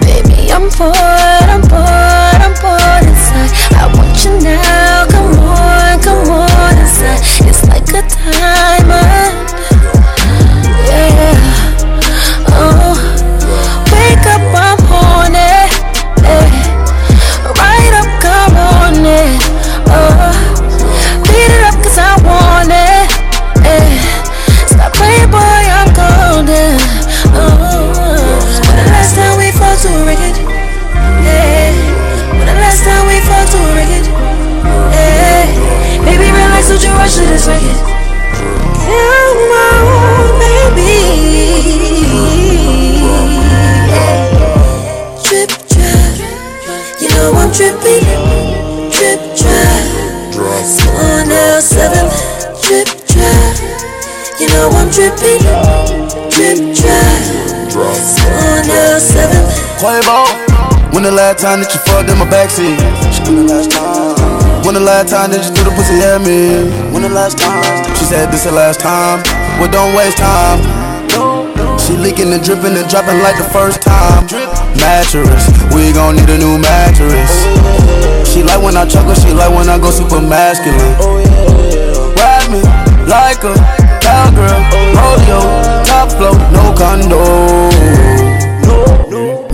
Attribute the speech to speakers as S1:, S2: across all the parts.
S1: Baby, I'm bored, You know I'm tripping. Trip, trap. Someone else, oh seven. Trip, trap. You know I'm tripping. Trip, trap. Someone else, oh seven.
S2: Quavo, when the last time that you fucked in my backseat? When the last time? When the last time that you threw the pussy at me? When the last time? She said this the last time. Well, don't waste time. She leaking and dripping and dropping like the first time. Mattress, we gon' need a new mattress. I chuckle, she like when I go super masculine. Ride me like a cowgirl, rodeo, top flow, no condo.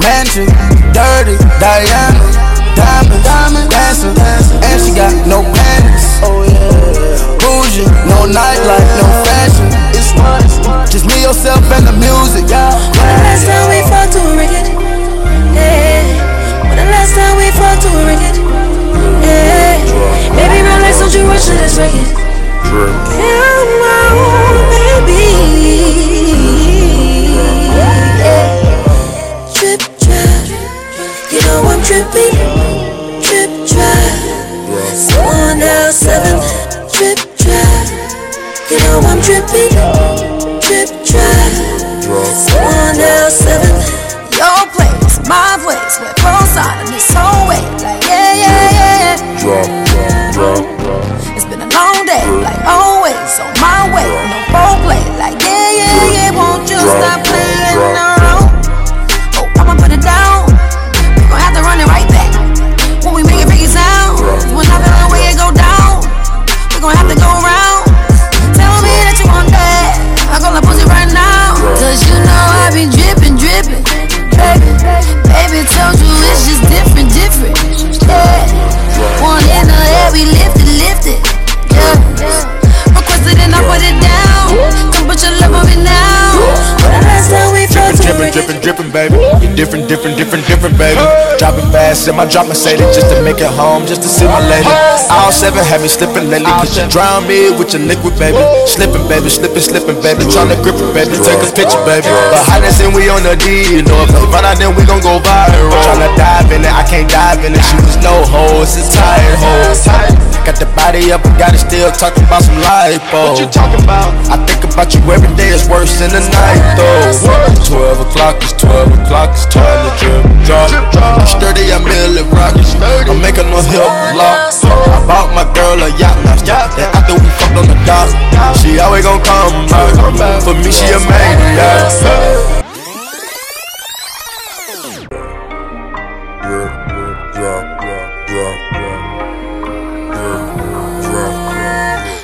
S2: Mansion, dirty, Diana, diamonds, dancing, and she got no panties. Bougie, no nightlife, no fashion. It's just me, yourself, and the music. Yeah.
S1: On, baby. Trip, trap. You know I'm tripping. Trip, trap. Someone else, seven. Trip, trap. You know I'm tripping. Drippin', drippin',
S3: drippin', baby. You're different, different, different, different, baby. Dropping fast in my drop Mercedes just to make it home, just to see my lady. All seven have me slipping lately, cause you drown me with your liquid, baby. Slipping, baby, slipping, slipping, baby. Tryna grip it, baby. Take a picture, baby. But hotness and we on the D, you know. If they find out, then we gon' go viral. Tryna dive in it, I can't dive in it. She was no hoe, it's tired hoe. Got the body up, but got it still talking about some lipo. Oh. What you talking about? I think about you every day, it's worse than the night though. 12 o'clock is 12 o'clock, it's time to drip drop. I'm sturdy, I'm million rockets. I'm making no hip lock. I bought my girl a yacht last night. And after we fucked on the dock, she always gon' come back. For me, she a maniac.
S4: Yeah, yeah, yeah, yeah.